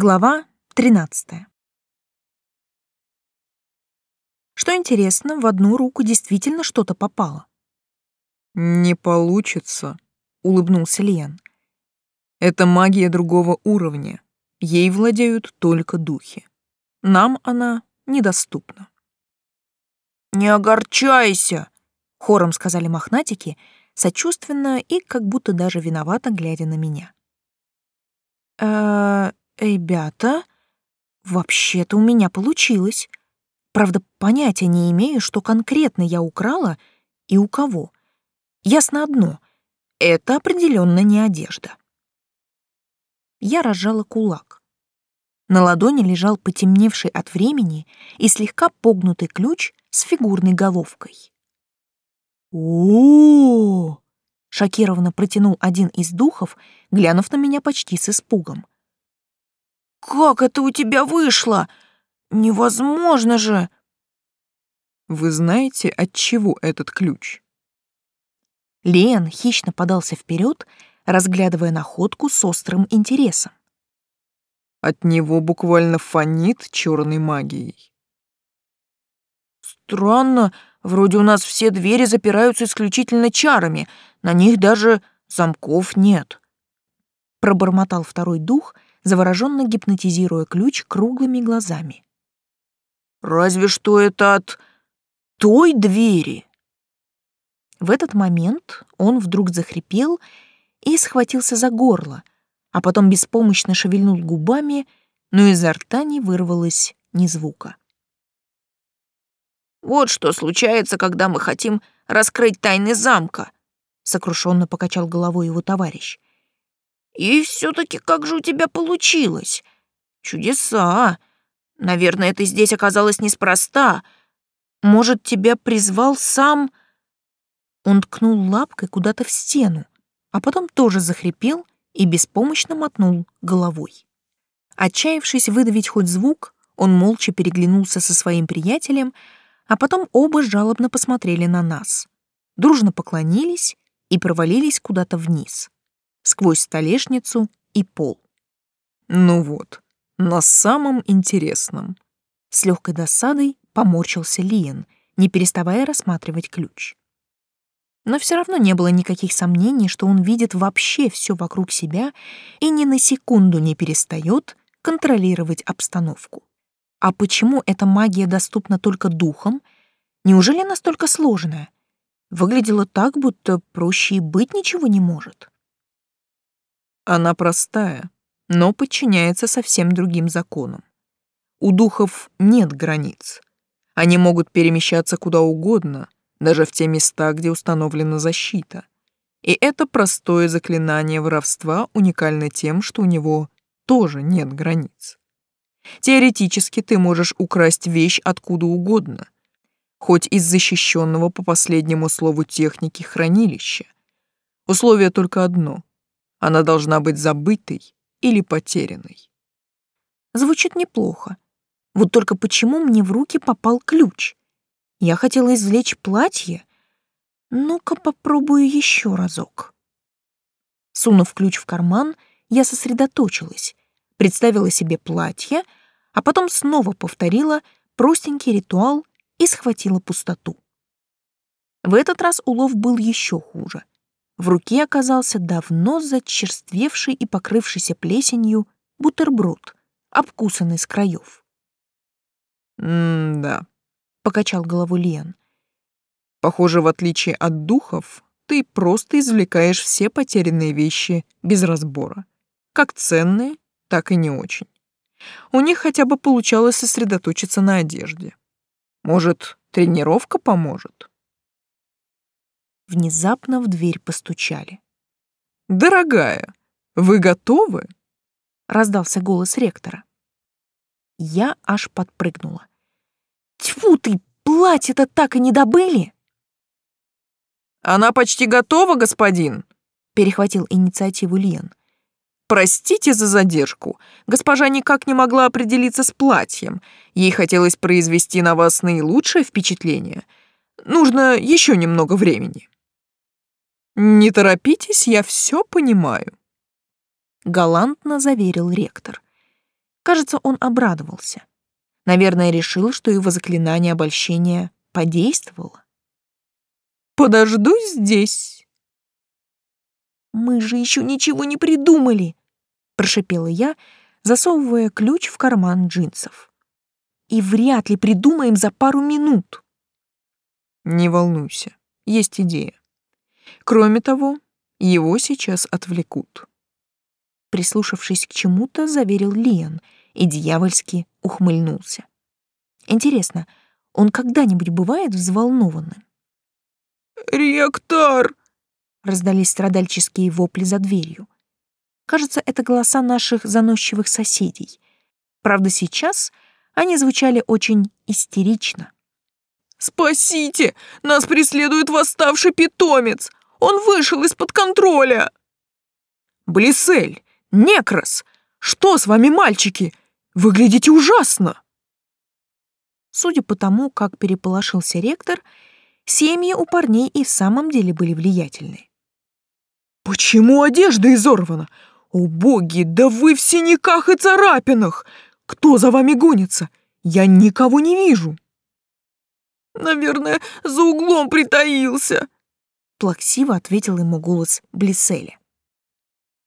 Глава 13. Что интересно, в одну руку действительно что-то попало. «Не получится», — улыбнулся Лиан. «Это магия другого уровня. Ей владеют только духи. Нам она недоступна». «Не огорчайся», — хором сказали мохнатики, сочувственно и как будто даже виновато глядя на меня. «Э-э, «Ребята, вообще-то у меня получилось. Правда, понятия не имею, что конкретно я украла и у кого. Ясно одно — это определенно не одежда». Я разжала кулак. На ладони лежал потемневший от времени и слегка погнутый ключ с фигурной головкой. о, -о, -о шокированно протянул один из духов, глянув на меня почти с испугом. Как это у тебя вышло? Невозможно же. Вы знаете, от чего этот ключ? Лен хищно подался вперед, разглядывая находку с острым интересом. От него буквально фонит черной магией. Странно, вроде у нас все двери запираются исключительно чарами, на них даже замков нет. Пробормотал второй дух — завороженно гипнотизируя ключ круглыми глазами. «Разве что это от той двери!» В этот момент он вдруг захрипел и схватился за горло, а потом беспомощно шевельнул губами, но изо рта не вырвалось ни звука. «Вот что случается, когда мы хотим раскрыть тайны замка», — сокрушенно покачал головой его товарищ. И все-таки как же у тебя получилось? Чудеса! Наверное, ты здесь оказалась неспроста. Может, тебя призвал сам...» Он ткнул лапкой куда-то в стену, а потом тоже захрипел и беспомощно мотнул головой. Отчаявшись выдавить хоть звук, он молча переглянулся со своим приятелем, а потом оба жалобно посмотрели на нас, дружно поклонились и провалились куда-то вниз сквозь столешницу и пол. Ну вот, на самом интересном. С легкой досадой поморщился Лиен, не переставая рассматривать ключ. Но все равно не было никаких сомнений, что он видит вообще все вокруг себя и ни на секунду не перестает контролировать обстановку. А почему эта магия доступна только духам? Неужели настолько сложная? Выглядело так, будто проще и быть ничего не может. Она простая, но подчиняется совсем другим законам. У духов нет границ. Они могут перемещаться куда угодно, даже в те места, где установлена защита. И это простое заклинание воровства уникально тем, что у него тоже нет границ. Теоретически ты можешь украсть вещь откуда угодно, хоть из защищенного по последнему слову техники хранилища. Условие только одно она должна быть забытой или потерянной. Звучит неплохо. Вот только почему мне в руки попал ключ? Я хотела извлечь платье. Ну-ка попробую еще разок. Сунув ключ в карман, я сосредоточилась, представила себе платье, а потом снова повторила простенький ритуал и схватила пустоту. В этот раз улов был еще хуже — в руке оказался давно зачерствевший и покрывшийся плесенью бутерброд, обкусанный с краев. «М-да», — покачал головой Лен. «Похоже, в отличие от духов, ты просто извлекаешь все потерянные вещи без разбора, как ценные, так и не очень. У них хотя бы получалось сосредоточиться на одежде. Может, тренировка поможет?» Внезапно в дверь постучали. «Дорогая, вы готовы?» — раздался голос ректора. Я аж подпрыгнула. «Тьфу ты, платье-то так и не добыли!» «Она почти готова, господин!» — перехватил инициативу Лен. «Простите за задержку. Госпожа никак не могла определиться с платьем. Ей хотелось произвести на вас наилучшее впечатление. Нужно еще немного времени». «Не торопитесь, я все понимаю», — галантно заверил ректор. Кажется, он обрадовался. Наверное, решил, что его заклинание обольщения подействовало. «Подожду здесь». «Мы же еще ничего не придумали», — прошипела я, засовывая ключ в карман джинсов. «И вряд ли придумаем за пару минут». «Не волнуйся, есть идея. Кроме того, его сейчас отвлекут. Прислушавшись к чему-то, заверил Лиан и дьявольски ухмыльнулся. Интересно, он когда-нибудь бывает взволнованным? «Ректор!» — раздались страдальческие вопли за дверью. Кажется, это голоса наших заносчивых соседей. Правда, сейчас они звучали очень истерично. «Спасите! Нас преследует восставший питомец! Он вышел из-под контроля!» «Блисель! Некрос! Что с вами, мальчики? Выглядите ужасно!» Судя по тому, как переполошился ректор, семьи у парней и в самом деле были влиятельны. «Почему одежда изорвана? О, боги, да вы в синяках и царапинах! Кто за вами гонится? Я никого не вижу!» Наверное, за углом притаился. Плаксиво ответил ему голос Блиселя.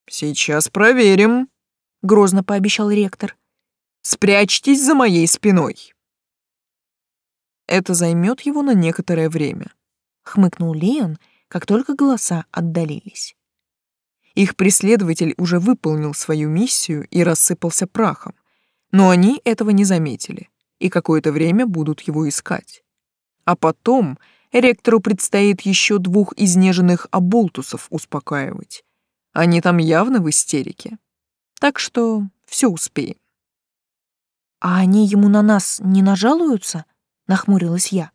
Сейчас проверим, грозно пообещал ректор. Спрячьтесь за моей спиной. Это займет его на некоторое время, хмыкнул Леон, как только голоса отдалились. Их преследователь уже выполнил свою миссию и рассыпался прахом, но они этого не заметили и какое-то время будут его искать. А потом ректору предстоит еще двух изнеженных оболтусов успокаивать. Они там явно в истерике. Так что все успеем. «А они ему на нас не нажалуются?» — нахмурилась я.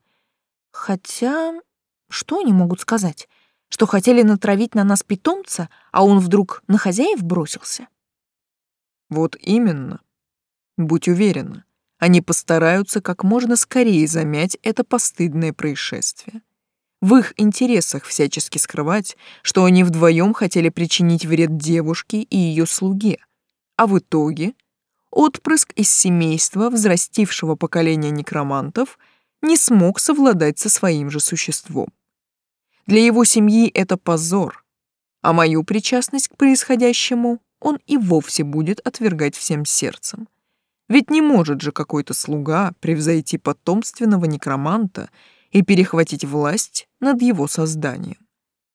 «Хотя, что они могут сказать? Что хотели натравить на нас питомца, а он вдруг на хозяев бросился?» «Вот именно. Будь уверена, они постараются как можно скорее замять это постыдное происшествие. В их интересах всячески скрывать, что они вдвоем хотели причинить вред девушке и ее слуге, а в итоге отпрыск из семейства взрастившего поколения некромантов не смог совладать со своим же существом. Для его семьи это позор, а мою причастность к происходящему он и вовсе будет отвергать всем сердцем. Ведь не может же какой-то слуга превзойти потомственного некроманта и перехватить власть над его созданием.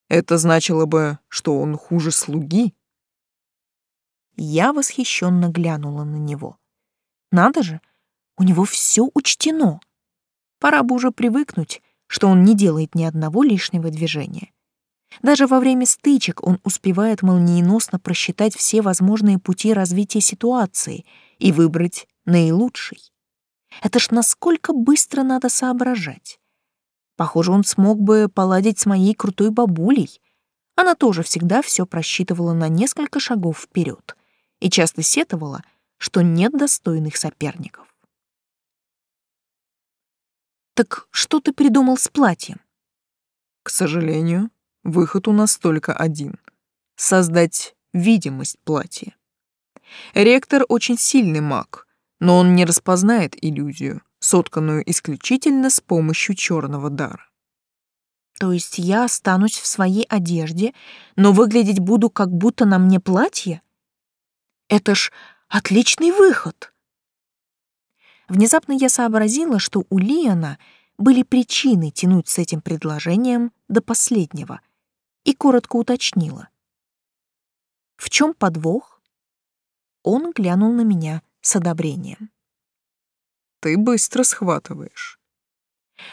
Это значило бы, что он хуже слуги. Я восхищенно глянула на него. Надо же, у него все учтено. Пора бы уже привыкнуть, что он не делает ни одного лишнего движения. Даже во время стычек он успевает молниеносно просчитать все возможные пути развития ситуации и выбрать наилучший. Это ж насколько быстро надо соображать. Похоже, он смог бы поладить с моей крутой бабулей. Она тоже всегда все просчитывала на несколько шагов вперед и часто сетовала, что нет достойных соперников. «Так что ты придумал с платьем?» «К сожалению, выход у нас только один — создать видимость платья. Ректор очень сильный маг, но он не распознает иллюзию, сотканную исключительно с помощью черного дара. То есть я останусь в своей одежде, но выглядеть буду, как будто на мне платье? Это ж отличный выход. Внезапно я сообразила, что у Лиана были причины тянуть с этим предложением до последнего, и коротко уточнила. В чем подвох? Он глянул на меня с одобрением. Ты быстро схватываешь.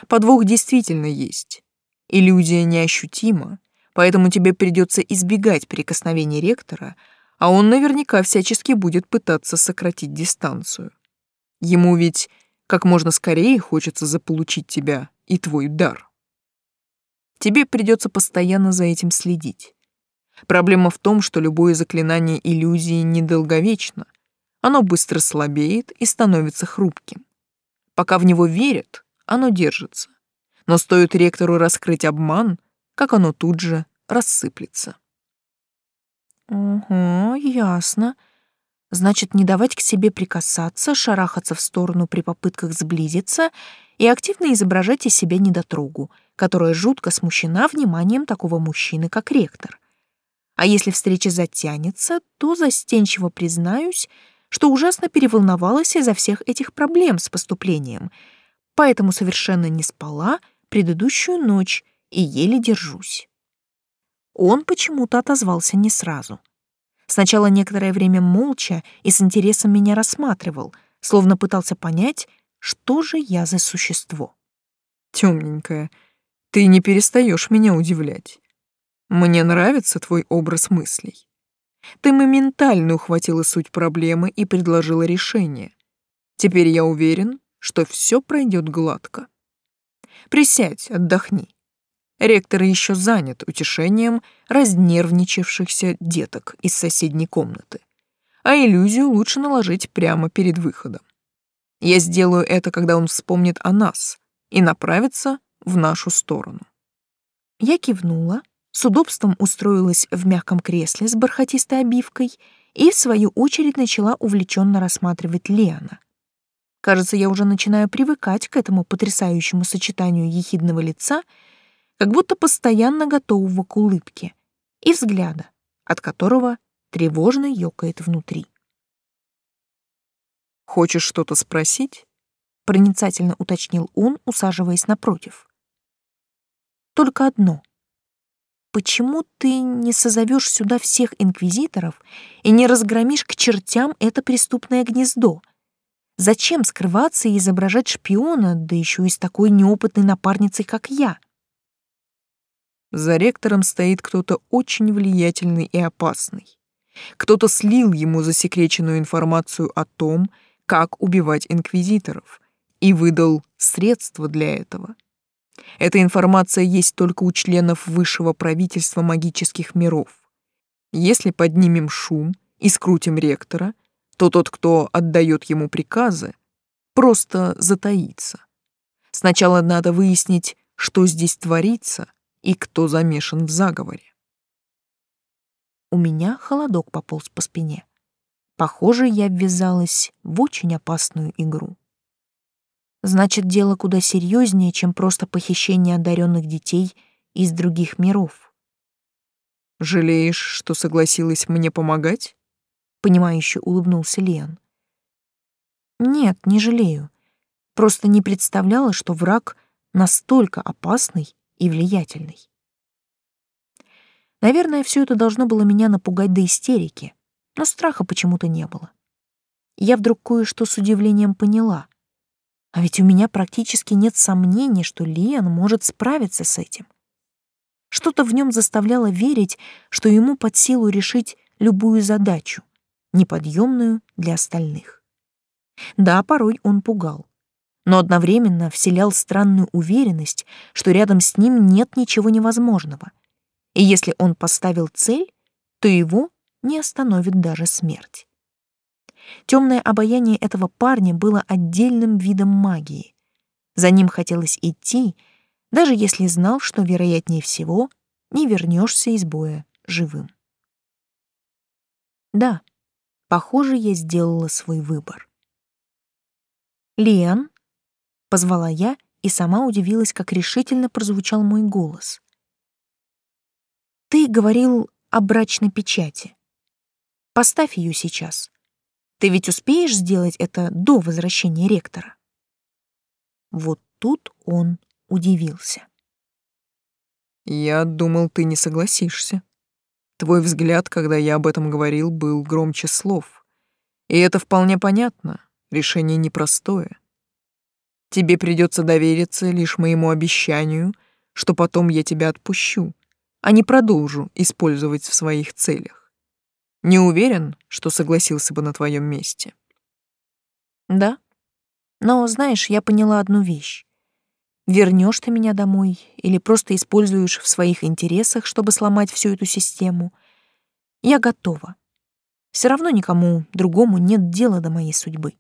Подвох действительно есть. Иллюзия неощутима, поэтому тебе придется избегать прикосновений ректора, а он наверняка всячески будет пытаться сократить дистанцию. Ему ведь как можно скорее хочется заполучить тебя и твой дар. Тебе придется постоянно за этим следить. Проблема в том, что любое заклинание иллюзии недолговечно, оно быстро слабеет и становится хрупким. Пока в него верят, оно держится. Но стоит ректору раскрыть обман, как оно тут же рассыплется. Угу, ясно. Значит, не давать к себе прикасаться, шарахаться в сторону при попытках сблизиться и активно изображать из себя недотрогу, которая жутко смущена вниманием такого мужчины, как ректор. А если встреча затянется, то застенчиво признаюсь, что ужасно переволновалась из-за всех этих проблем с поступлением, поэтому совершенно не спала предыдущую ночь и еле держусь. Он почему-то отозвался не сразу. Сначала некоторое время молча и с интересом меня рассматривал, словно пытался понять, что же я за существо. Темненькая, ты не перестаешь меня удивлять. Мне нравится твой образ мыслей. Ты моментально ухватила суть проблемы и предложила решение. Теперь я уверен, что все пройдет гладко. Присядь, отдохни. Ректор еще занят утешением разнервничавшихся деток из соседней комнаты, а иллюзию лучше наложить прямо перед выходом. Я сделаю это, когда он вспомнит о нас и направится в нашу сторону. Я кивнула, с удобством устроилась в мягком кресле с бархатистой обивкой и, в свою очередь, начала увлеченно рассматривать Леона. Кажется, я уже начинаю привыкать к этому потрясающему сочетанию ехидного лица — как будто постоянно готового к улыбке, и взгляда, от которого тревожно ёкает внутри. «Хочешь что-то спросить?» — проницательно уточнил он, усаживаясь напротив. «Только одно. Почему ты не созовешь сюда всех инквизиторов и не разгромишь к чертям это преступное гнездо? Зачем скрываться и изображать шпиона, да еще и с такой неопытной напарницей, как я?» За ректором стоит кто-то очень влиятельный и опасный. Кто-то слил ему засекреченную информацию о том, как убивать инквизиторов, и выдал средства для этого. Эта информация есть только у членов высшего правительства магических миров. Если поднимем шум и скрутим ректора, то тот, кто отдает ему приказы, просто затаится. Сначала надо выяснить, что здесь творится, и кто замешан в заговоре. У меня холодок пополз по спине. Похоже, я ввязалась в очень опасную игру. Значит, дело куда серьезнее, чем просто похищение одаренных детей из других миров. «Жалеешь, что согласилась мне помогать?» Понимающе улыбнулся Лен. «Нет, не жалею. Просто не представляла, что враг настолько опасный и влиятельный. Наверное, все это должно было меня напугать до истерики, но страха почему-то не было. Я вдруг кое-что с удивлением поняла. А ведь у меня практически нет сомнений, что Лиан может справиться с этим. Что-то в нем заставляло верить, что ему под силу решить любую задачу, неподъемную для остальных. Да, порой он пугал но одновременно вселял странную уверенность, что рядом с ним нет ничего невозможного. И если он поставил цель, то его не остановит даже смерть. Темное обаяние этого парня было отдельным видом магии. За ним хотелось идти, даже если знал, что, вероятнее всего, не вернешься из боя живым. Да, похоже, я сделала свой выбор. Лиан Позвала я и сама удивилась, как решительно прозвучал мой голос. «Ты говорил о брачной печати. Поставь ее сейчас. Ты ведь успеешь сделать это до возвращения ректора?» Вот тут он удивился. «Я думал, ты не согласишься. Твой взгляд, когда я об этом говорил, был громче слов. И это вполне понятно. Решение непростое. Тебе придется довериться лишь моему обещанию, что потом я тебя отпущу, а не продолжу использовать в своих целях. Не уверен, что согласился бы на твоем месте. Да. Но, знаешь, я поняла одну вещь. Вернешь ты меня домой или просто используешь в своих интересах, чтобы сломать всю эту систему, я готова. Все равно никому другому нет дела до моей судьбы.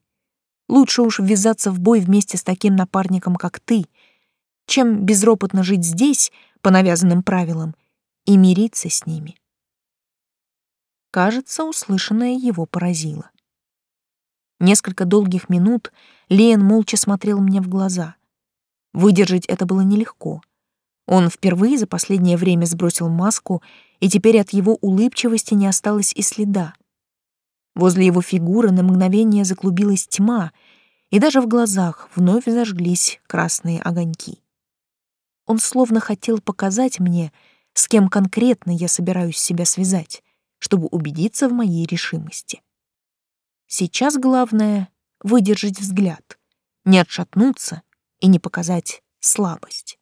Лучше уж ввязаться в бой вместе с таким напарником, как ты, чем безропотно жить здесь по навязанным правилам и мириться с ними. Кажется, услышанное его поразило. Несколько долгих минут Лиен молча смотрел мне в глаза. Выдержать это было нелегко. Он впервые за последнее время сбросил маску, и теперь от его улыбчивости не осталось и следа. Возле его фигуры на мгновение заклубилась тьма, и даже в глазах вновь зажглись красные огоньки. Он словно хотел показать мне, с кем конкретно я собираюсь себя связать, чтобы убедиться в моей решимости. Сейчас главное — выдержать взгляд, не отшатнуться и не показать слабость.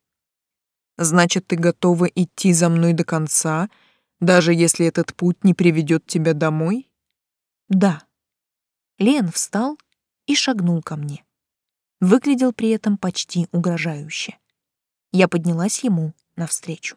Значит, ты готова идти за мной до конца, даже если этот путь не приведет тебя домой? Да. Лен встал и шагнул ко мне. Выглядел при этом почти угрожающе. Я поднялась ему навстречу.